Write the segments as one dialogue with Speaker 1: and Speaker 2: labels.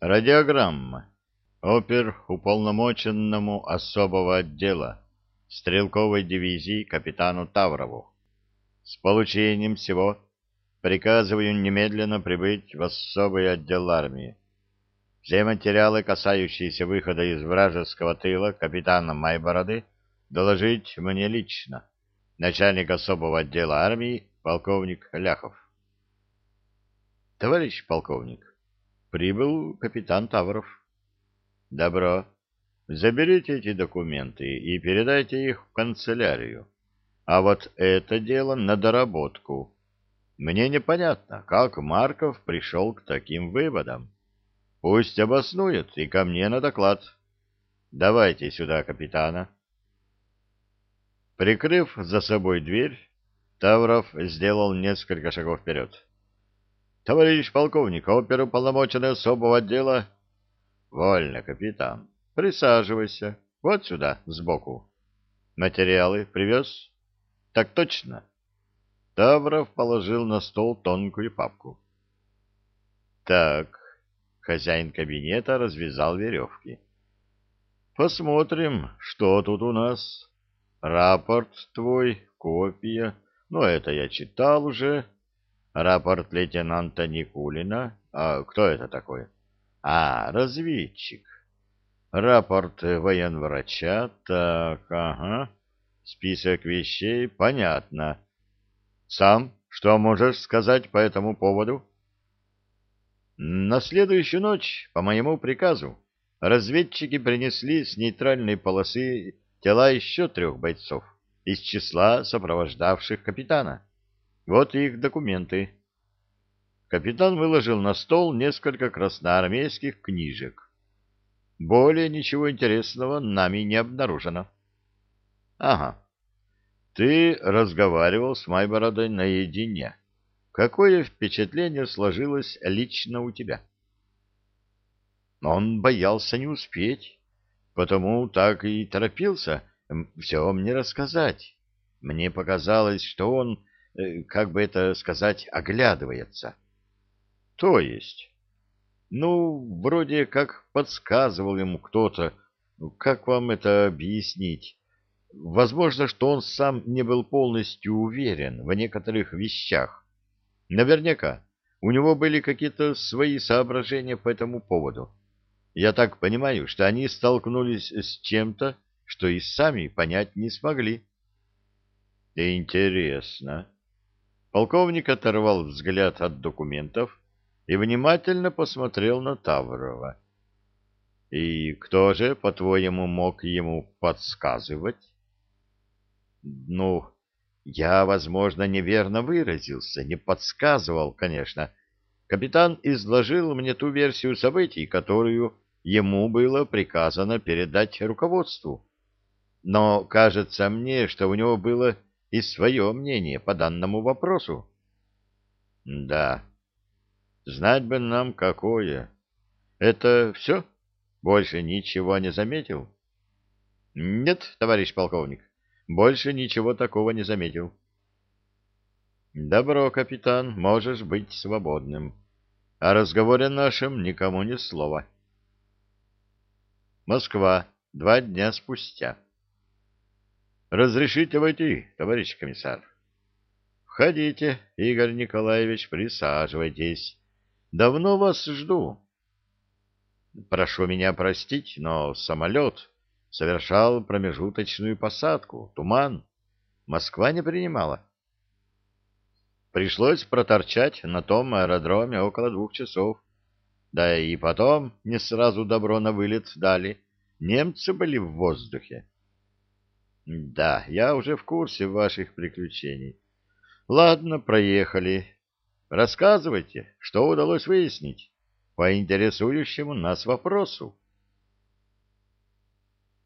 Speaker 1: Радиограмма. Опер уполномоченному особого отдела стрелковой дивизии капитану Таврову. С получением всего приказываю немедленно прибыть в особый отдел армии. Все материалы, касающиеся выхода из вражеского тыла капитана Майбороды, доложить мне лично. Начальник особого отдела армии полковник Ляхов. Товарищ полковник, прибыл капитан Тавров. Добро. Заберите эти документы и передайте их в канцелярию. А вот это дело на доработку. Мне непонятно, как Марков пришел к таким выводам. Пусть обоснует и ко мне на доклад. Давайте сюда капитана. Прикрыв за собой дверь, Тавров сделал несколько шагов вперед. — Товарищ полковник, оперуполномоченный особого отдела... — Вольно, капитан. Присаживайся. Вот сюда, сбоку. Материалы привез? — Так точно. Тавров положил на стол тонкую папку. — Так, хозяин кабинета развязал веревки. — Посмотрим, что тут у нас. Рапорт твой, копия ну, это я читал уже. Рапорт лейтенанта Никулина. А кто это такой? А, разведчик. Рапорт военврача. Так, ага. Список вещей. Понятно. Сам что можешь сказать по этому поводу? На следующую ночь, по моему приказу, разведчики принесли с нейтральной полосы тела еще трех бойцов из числа сопровождавших капитана. Вот их документы. Капитан выложил на стол несколько красноармейских книжек. Более ничего интересного нами не обнаружено. Ага. Ты разговаривал с Майбородой наедине. Какое впечатление сложилось лично у тебя? Он боялся не успеть, потому так и торопился, все мне рассказать. Мне показалось, что он, как бы это сказать, оглядывается. То есть? Ну, вроде как подсказывал ему кто-то. Как вам это объяснить? Возможно, что он сам не был полностью уверен в некоторых вещах. Наверняка у него были какие-то свои соображения по этому поводу. Я так понимаю, что они столкнулись с чем-то, что и сами понять не смогли. Интересно. Полковник оторвал взгляд от документов и внимательно посмотрел на Таврова. И кто же, по-твоему, мог ему подсказывать? Ну, я, возможно, неверно выразился, не подсказывал, конечно. Капитан изложил мне ту версию событий, которую ему было приказано передать руководству но кажется мне, что у него было и свое мнение по данному вопросу. Да, знать бы нам какое. Это все? Больше ничего не заметил? Нет, товарищ полковник, больше ничего такого не заметил. Добро, капитан, можешь быть свободным. О разговоре нашем никому ни слова. Москва. Два дня спустя. Разрешите войти, товарищ комиссар? Входите, Игорь Николаевич, присаживайтесь. Давно вас жду. Прошу меня простить, но самолет совершал промежуточную посадку. Туман. Москва не принимала. Пришлось проторчать на том аэродроме около двух часов. Да и потом не сразу добро на вылет дали. Немцы были в воздухе. Да, я уже в курсе ваших приключений. Ладно, проехали. Рассказывайте, что удалось выяснить по интересующему нас вопросу.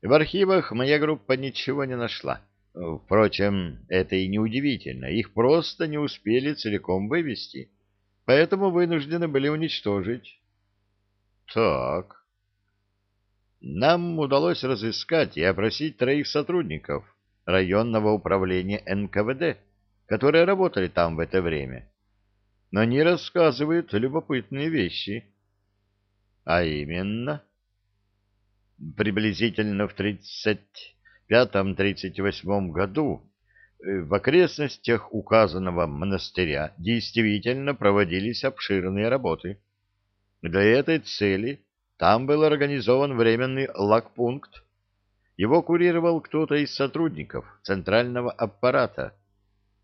Speaker 1: В архивах моя группа ничего не нашла. Впрочем, это и не удивительно. Их просто не успели целиком вывести, поэтому вынуждены были уничтожить. Так, нам удалось разыскать и опросить троих сотрудников районного управления НКВД, которые работали там в это время. Но они рассказывают любопытные вещи. А именно, приблизительно в 35-38 году э, в окрестностях указанного монастыря действительно проводились обширные работы. Для этой цели там был организован временный лагпункт. Его курировал кто-то из сотрудников центрального аппарата,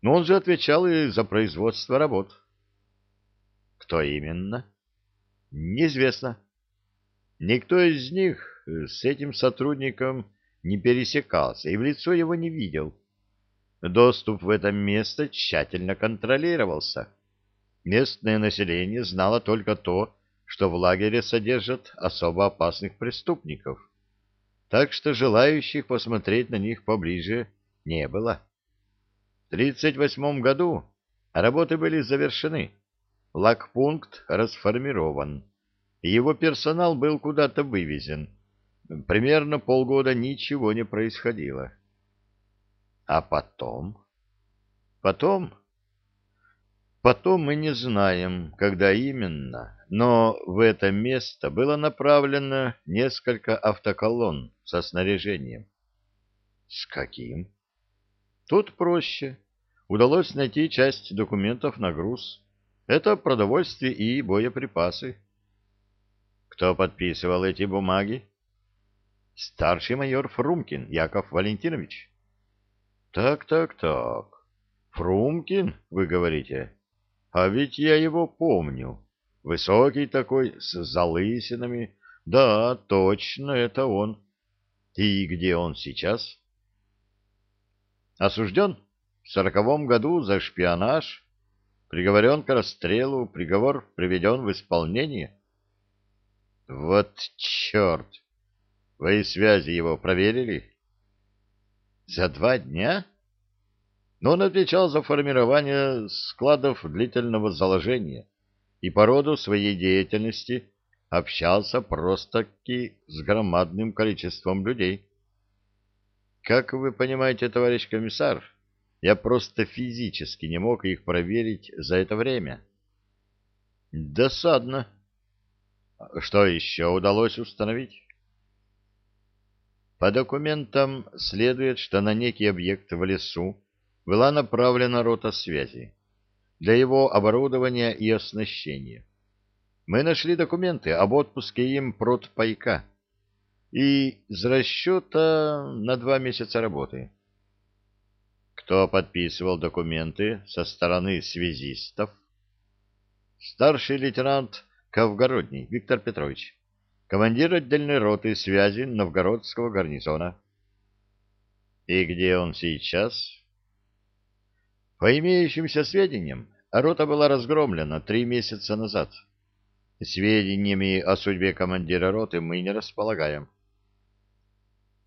Speaker 1: но он же отвечал и за производство работ. Кто именно? Неизвестно. Никто из них с этим сотрудником не пересекался и в лицо его не видел. Доступ в это место тщательно контролировался. Местное население знало только то, что в лагере содержат особо опасных преступников. Так что желающих посмотреть на них поближе не было. В 1938 году работы были завершены. Лагпункт расформирован его персонал был куда-то вывезен. Примерно полгода ничего не происходило. А потом? Потом? Потом мы не знаем, когда именно, но в это место было направлено несколько автоколонн со снаряжением. С каким? Тут проще. Удалось найти часть документов на груз. Это продовольствие и боеприпасы. Кто подписывал эти бумаги? Старший майор Фрумкин Яков Валентинович. Так, так, так. Фрумкин, вы говорите? А ведь я его помню. Высокий такой, с залысинами. Да, точно, это он. И где он сейчас? Осужден в сороковом году за шпионаж. Приговорен к расстрелу, приговор приведен в исполнение. Вот черт! Вы связи его проверили? За два дня? Но он отвечал за формирование складов длительного заложения и по роду своей деятельности общался просто-таки с громадным количеством людей. Как вы понимаете, товарищ комиссар, я просто физически не мог их проверить за это время. Досадно. Что еще удалось установить? По документам следует, что на некий объект в лесу была направлена рота связи для его оборудования и оснащения. Мы нашли документы об отпуске им протпайка и из расчета на два месяца работы. Кто подписывал документы со стороны связистов? Старший лейтенант Ковгородний Виктор Петрович, командир отдельной роты связи Новгородского гарнизона. И где он сейчас? По имеющимся сведениям, рота была разгромлена три месяца назад. Сведениями о судьбе командира роты мы не располагаем.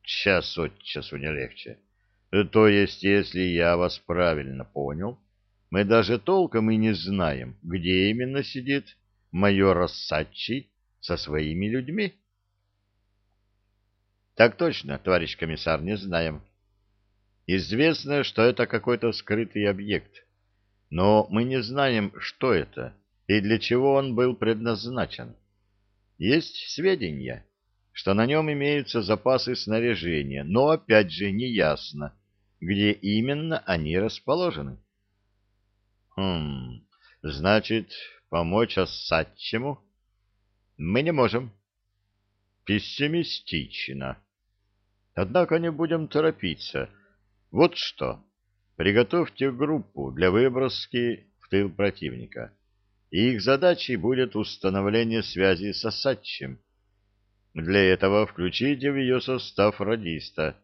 Speaker 1: Час от часу не легче. То есть, если я вас правильно понял, мы даже толком и не знаем, где именно сидит майор Сачи со своими людьми? Так точно, товарищ комиссар, не знаем. Известно, что это какой-то скрытый объект, но мы не знаем, что это и для чего он был предназначен. Есть сведения, что на нем имеются запасы снаряжения, но опять же не ясно, где именно они расположены. Хм, значит, Помочь Осадчему? Мы не можем. Пессимистично. Однако не будем торопиться. Вот что. Приготовьте группу для выброски в тыл противника. их задачей будет установление связи с Осадчим. Для этого включите в ее состав радиста.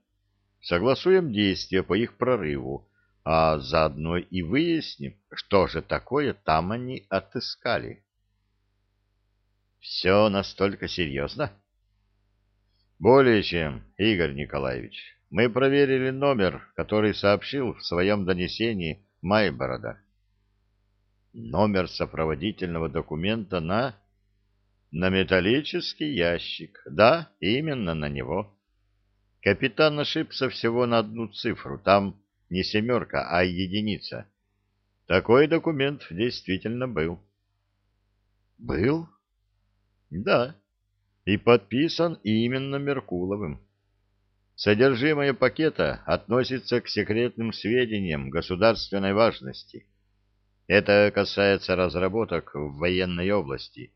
Speaker 1: Согласуем действия по их прорыву а заодно и выясним, что же такое там они отыскали. Все настолько серьезно? Более чем, Игорь Николаевич. Мы проверили номер, который сообщил в своем донесении Майборода. Номер сопроводительного документа на... На металлический ящик. Да, именно на него. Капитан ошибся всего на одну цифру. Там не семерка, а единица. Такой документ действительно был. Был? Да. и подписан именно Меркуловым. Содержимое пакета относится к секретным сведениям государственной важности. Это касается разработок в военной области,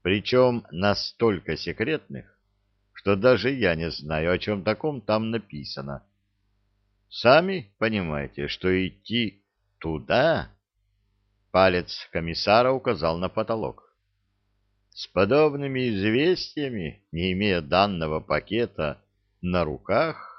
Speaker 1: причем настолько секретных, что даже я не знаю, о чем таком там написано. Сами понимаете, что идти туда... Палец комиссара указал на потолок. С подобными известиями, не имея данного пакета на руках,